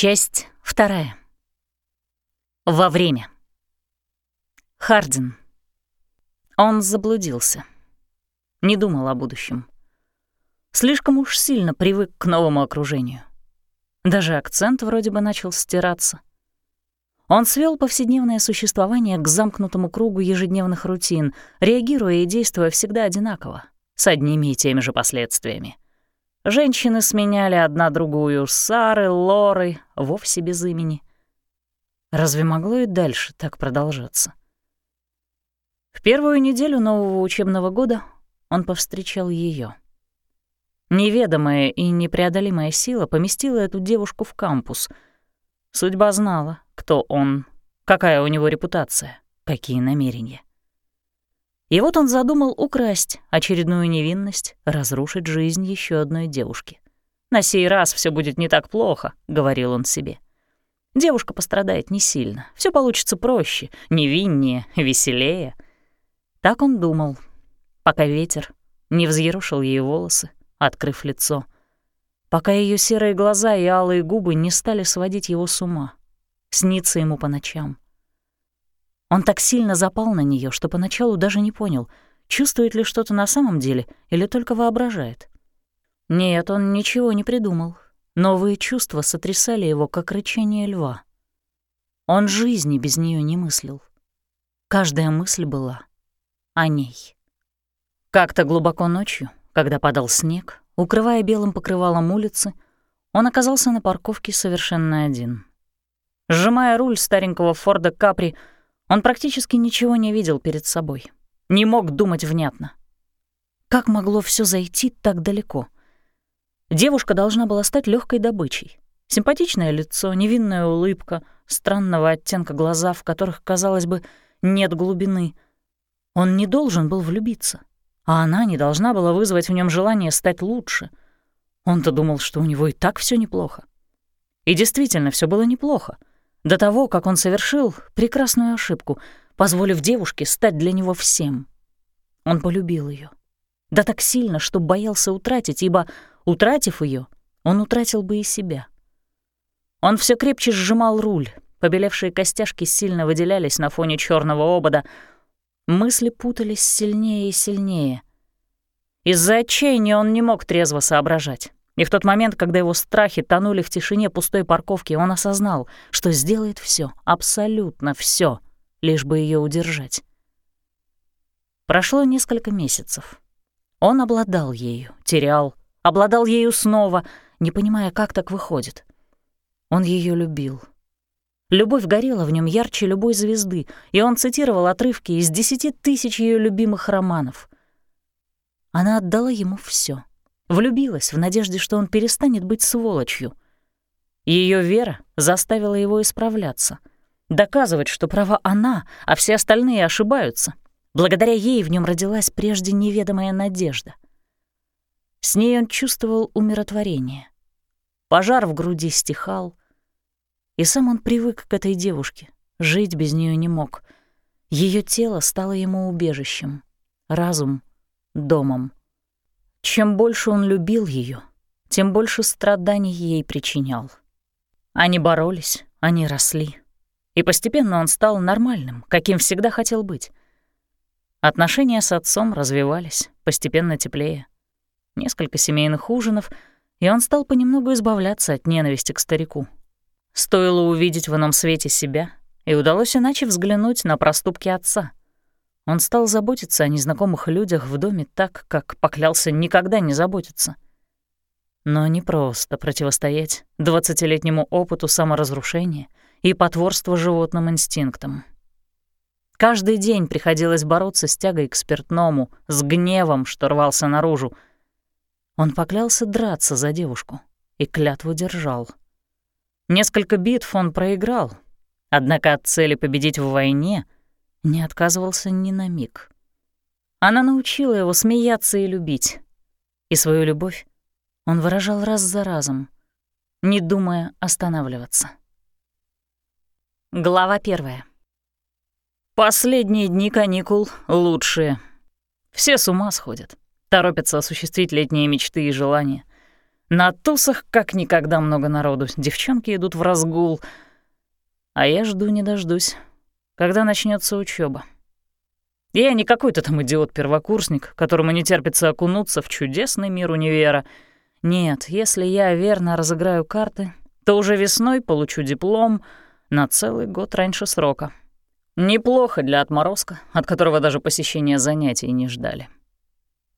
Часть вторая. Во время. Хардин. Он заблудился. Не думал о будущем. Слишком уж сильно привык к новому окружению. Даже акцент вроде бы начал стираться. Он свел повседневное существование к замкнутому кругу ежедневных рутин, реагируя и действуя всегда одинаково, с одними и теми же последствиями. Женщины сменяли одна другую, Сары, Лоры, вовсе без имени. Разве могло и дальше так продолжаться? В первую неделю нового учебного года он повстречал ее. Неведомая и непреодолимая сила поместила эту девушку в кампус. Судьба знала, кто он, какая у него репутация, какие намерения. И вот он задумал украсть очередную невинность, разрушить жизнь еще одной девушки. «На сей раз все будет не так плохо», — говорил он себе. Девушка пострадает не сильно, все получится проще, невиннее, веселее. Так он думал, пока ветер не взъерушил ей волосы, открыв лицо, пока ее серые глаза и алые губы не стали сводить его с ума, сниться ему по ночам. Он так сильно запал на нее, что поначалу даже не понял, чувствует ли что-то на самом деле или только воображает. Нет, он ничего не придумал. Новые чувства сотрясали его, как рычание льва. Он жизни без нее не мыслил. Каждая мысль была о ней. Как-то глубоко ночью, когда падал снег, укрывая белым покрывалом улицы, он оказался на парковке совершенно один. Сжимая руль старенького Форда Капри, он практически ничего не видел перед собой. Не мог думать внятно. Как могло все зайти так далеко? Девушка должна была стать легкой добычей. Симпатичное лицо, невинная улыбка, странного оттенка глаза, в которых, казалось бы, нет глубины. Он не должен был влюбиться а она не должна была вызвать в нем желание стать лучше. Он-то думал, что у него и так все неплохо. И действительно, все было неплохо. До того, как он совершил прекрасную ошибку, позволив девушке стать для него всем. Он полюбил ее. Да так сильно, что боялся утратить, ибо, утратив ее, он утратил бы и себя. Он все крепче сжимал руль, побелевшие костяшки сильно выделялись на фоне черного обода, Мысли путались сильнее и сильнее. Из-за отчаяния он не мог трезво соображать. И в тот момент, когда его страхи тонули в тишине пустой парковки, он осознал, что сделает все, абсолютно все, лишь бы ее удержать. Прошло несколько месяцев. Он обладал ею, терял, обладал ею снова, не понимая, как так выходит. Он ее любил, Любовь горела в нем ярче любой звезды, и он цитировал отрывки из десяти тысяч ее любимых романов. Она отдала ему все, влюбилась в надежде, что он перестанет быть сволочью. Ее вера заставила его исправляться, доказывать, что права она, а все остальные ошибаются. Благодаря ей в нем родилась прежде неведомая надежда. С ней он чувствовал умиротворение. Пожар в груди стихал, и сам он привык к этой девушке, жить без нее не мог. Ее тело стало ему убежищем, разум — домом. Чем больше он любил ее, тем больше страданий ей причинял. Они боролись, они росли. И постепенно он стал нормальным, каким всегда хотел быть. Отношения с отцом развивались, постепенно теплее. Несколько семейных ужинов, и он стал понемногу избавляться от ненависти к старику. Стоило увидеть в ином свете себя, и удалось иначе взглянуть на проступки отца. Он стал заботиться о незнакомых людях в доме так, как поклялся никогда не заботиться. Но не просто противостоять двадцатилетнему опыту саморазрушения и потворства животным инстинктам. Каждый день приходилось бороться с тягой к спиртному, с гневом, что рвался наружу. Он поклялся драться за девушку и клятву держал — Несколько битв он проиграл, однако от цели победить в войне не отказывался ни на миг. Она научила его смеяться и любить, и свою любовь он выражал раз за разом, не думая останавливаться. Глава первая. Последние дни каникул лучшие. Все с ума сходят, торопятся осуществить летние мечты и желания. На тусах как никогда много народу, девчонки идут в разгул. А я жду не дождусь, когда начнется учеба. Я не какой-то там идиот-первокурсник, которому не терпится окунуться в чудесный мир универа. Нет, если я верно разыграю карты, то уже весной получу диплом на целый год раньше срока. Неплохо для отморозка, от которого даже посещения занятий не ждали.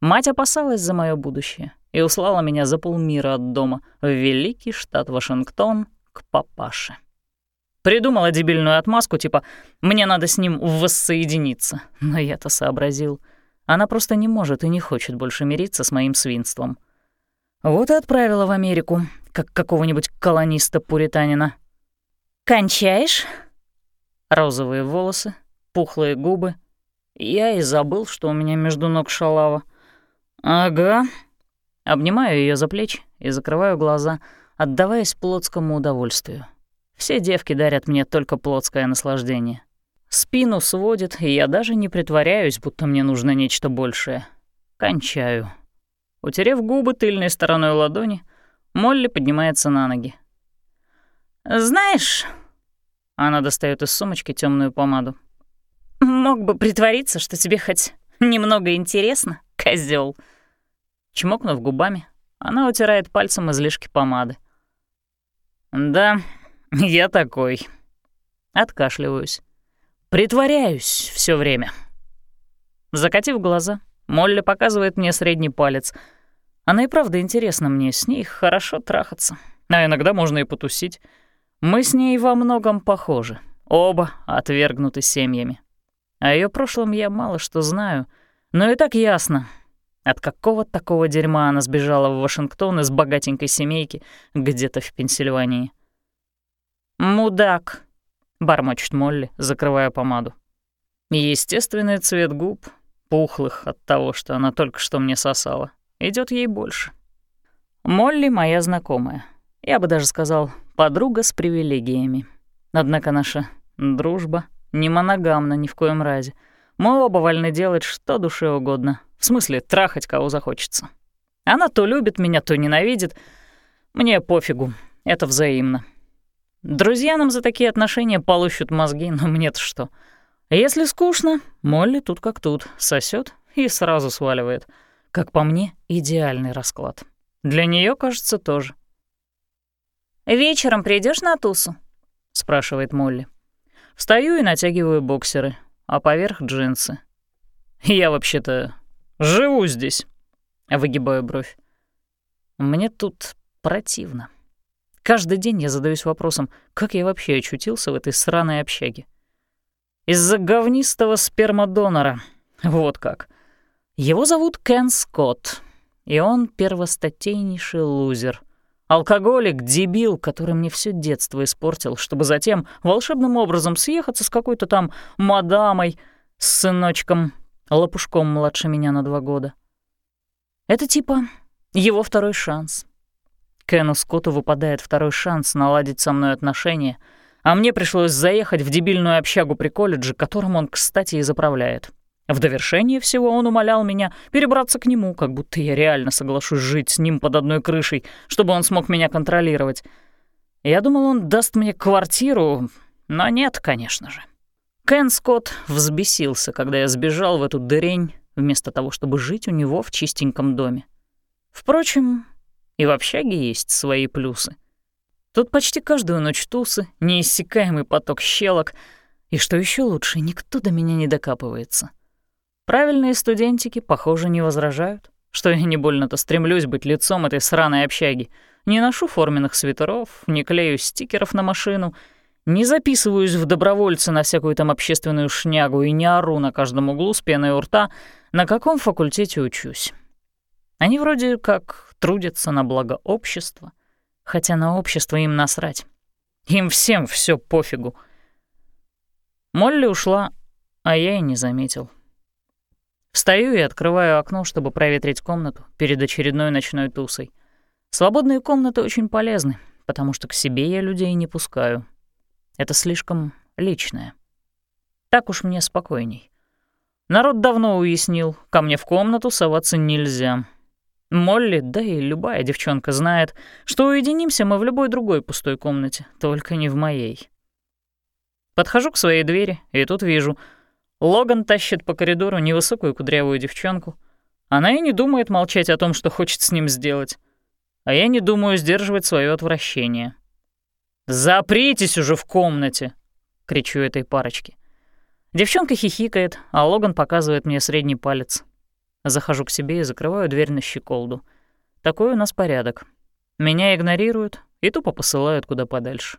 Мать опасалась за мое будущее и услала меня за полмира от дома в великий штат Вашингтон к папаше. Придумала дебильную отмазку, типа «мне надо с ним воссоединиться». Но я-то сообразил. Она просто не может и не хочет больше мириться с моим свинством. Вот и отправила в Америку, как какого-нибудь колониста-пуританина. «Кончаешь?» Розовые волосы, пухлые губы. Я и забыл, что у меня между ног шалава. «Ага». Обнимаю ее за плечи и закрываю глаза, отдаваясь плотскому удовольствию. Все девки дарят мне только плотское наслаждение. Спину сводит, и я даже не притворяюсь, будто мне нужно нечто большее. Кончаю. Утерев губы тыльной стороной ладони, Молли поднимается на ноги. «Знаешь...» Она достает из сумочки темную помаду. «Мог бы притвориться, что тебе хоть немного интересно, козел. Чмокнув губами, она утирает пальцем излишки помады. «Да, я такой». Откашливаюсь. Притворяюсь все время. Закатив глаза, Молли показывает мне средний палец. Она и правда интересна мне, с ней хорошо трахаться. А иногда можно и потусить. Мы с ней во многом похожи. Оба отвергнуты семьями. О ее прошлом я мало что знаю, но и так ясно. От какого такого дерьма она сбежала в Вашингтон из богатенькой семейки где-то в Пенсильвании. «Мудак», — бормочет Молли, закрывая помаду. Естественный цвет губ, пухлых от того, что она только что мне сосала, идет ей больше. Молли моя знакомая. Я бы даже сказал, подруга с привилегиями. Однако наша дружба не моногамна ни в коем разе. Мы оба вольны делать что душе угодно. В смысле, трахать кого захочется. Она то любит меня, то ненавидит. Мне пофигу, это взаимно. Друзья нам за такие отношения полощут мозги, но мне-то что? Если скучно, Молли тут как тут, сосет и сразу сваливает. Как по мне, идеальный расклад. Для нее, кажется, тоже. «Вечером придешь на тусу?» — спрашивает Молли. Встаю и натягиваю боксеры, а поверх джинсы. Я вообще-то живу здесь. Выгибаю бровь. Мне тут противно. Каждый день я задаюсь вопросом, как я вообще очутился в этой сраной общаге. Из-за говнистого спермодонора. Вот как. Его зовут Кен Скотт, и он первостатейнейший лузер. Алкоголик, дебил, который мне все детство испортил, чтобы затем волшебным образом съехаться с какой-то там мадамой, с сыночком, лопушком младше меня на два года. Это типа его второй шанс — Кену Скотту выпадает второй шанс наладить со мной отношения, а мне пришлось заехать в дебильную общагу при колледже, которым он, кстати, и заправляет. В довершение всего он умолял меня перебраться к нему, как будто я реально соглашусь жить с ним под одной крышей, чтобы он смог меня контролировать. Я думал, он даст мне квартиру, но нет, конечно же. Кен Скотт взбесился, когда я сбежал в эту дырень, вместо того, чтобы жить у него в чистеньком доме. Впрочем, и в общаге есть свои плюсы. Тут почти каждую ночь тусы, неиссякаемый поток щелок, и что еще лучше, никто до меня не докапывается. Правильные студентики, похоже, не возражают, что я не больно-то стремлюсь быть лицом этой сраной общаги. Не ношу форменных свитеров, не клею стикеров на машину, не записываюсь в добровольцы на всякую там общественную шнягу и не ору на каждом углу с пеной у рта, на каком факультете учусь. Они вроде как трудятся на благо общества, хотя на общество им насрать. Им всем все пофигу. Молли ушла, а я и не заметил. Встаю и открываю окно, чтобы проветрить комнату перед очередной ночной тусой. Свободные комнаты очень полезны, потому что к себе я людей не пускаю. Это слишком личное. Так уж мне спокойней. Народ давно уяснил, ко мне в комнату соваться нельзя. Молли, да и любая девчонка знает, что уединимся мы в любой другой пустой комнате, только не в моей. Подхожу к своей двери, и тут вижу. Логан тащит по коридору невысокую кудрявую девчонку. Она и не думает молчать о том, что хочет с ним сделать. А я не думаю сдерживать свое отвращение. «Запритесь уже в комнате!» — кричу этой парочке. Девчонка хихикает, а Логан показывает мне средний палец. Захожу к себе и закрываю дверь на щеколду. Такой у нас порядок. Меня игнорируют и тупо посылают куда подальше.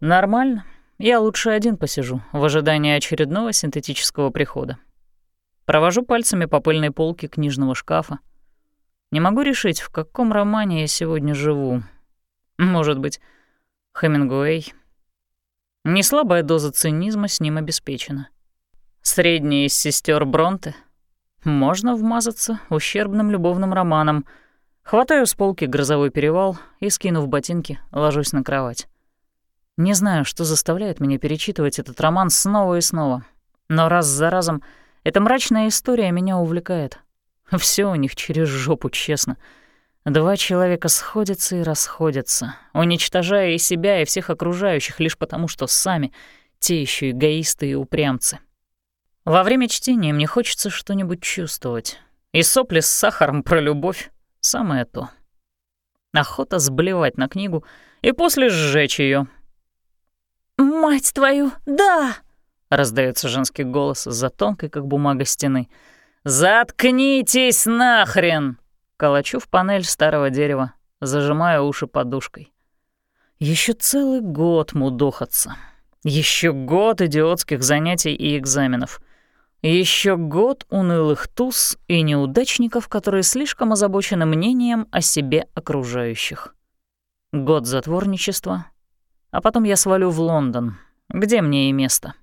Нормально. Я лучше один посижу, в ожидании очередного синтетического прихода. Провожу пальцами по пыльной полке книжного шкафа. Не могу решить, в каком романе я сегодня живу. Может быть, Хемингуэй. Неслабая доза цинизма с ним обеспечена. Средняя из сестер Бронте. Можно вмазаться ущербным любовным романом. Хватаю с полки грозовой перевал и, скинув ботинки, ложусь на кровать. Не знаю, что заставляет меня перечитывать этот роман снова и снова, но раз за разом эта мрачная история меня увлекает. Все у них через жопу, честно. Два человека сходятся и расходятся, уничтожая и себя, и всех окружающих лишь потому, что сами те еще эгоисты и упрямцы. Во время чтения мне хочется что-нибудь чувствовать. И сопли с сахаром про любовь — самое то. Охота сблевать на книгу и после сжечь ее, «Мать твою, да!» — раздается женский голос за тонкой, как бумага стены. «Заткнитесь нахрен!» Колочу в панель старого дерева, зажимая уши подушкой. Еще целый год мудохаться. Еще год идиотских занятий и экзаменов. Еще год унылых туз и неудачников, которые слишком озабочены мнением о себе окружающих. Год затворничества, а потом я свалю в Лондон, где мне и место.